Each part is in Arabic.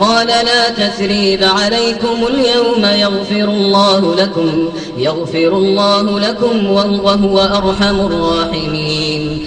قال لا تثريب عليكم اليوم يغفر الله لكم يغفر الله لكم وهو أرحم الراحمين.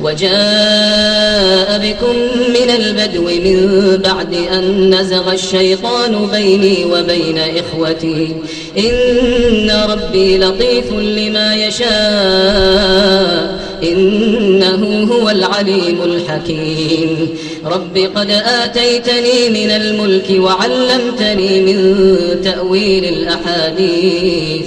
وجاء بكم من البدو من بعد أن نزغ الشيطان بيني وبين إخوتي. إن ربي لطيف لما يشاء. إنه هو العليم الحكيم. رب قد آتيتني من الملك وعلمتني من تأويل الأحاديث.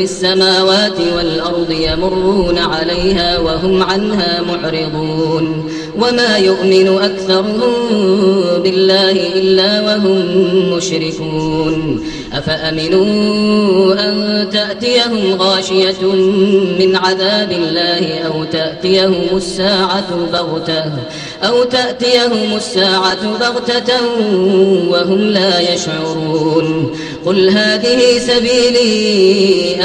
في السماوات والأرض يمرون عليها وهم عنها معرضون. وما يؤمن أكثرهم بالله إلا وهم مشركون. أفأمنوا أن تأتيهم غاشية من عذاب الله أو تأتيهم الساعة بغتة أو تأتيهم الساعة بغتة وهم لا يشعرون. قل هذه سبيلي